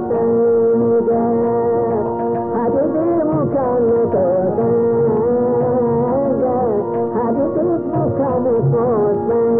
Thank you.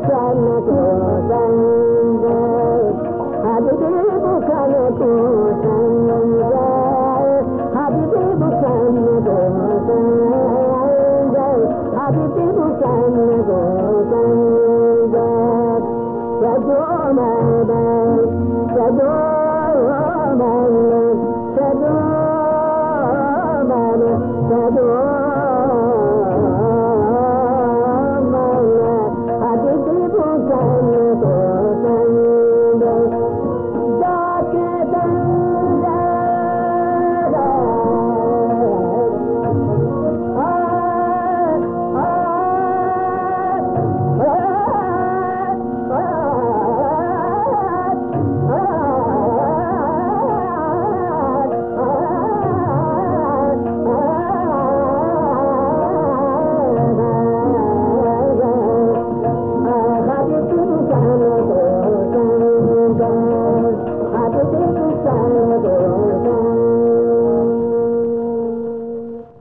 न पे मत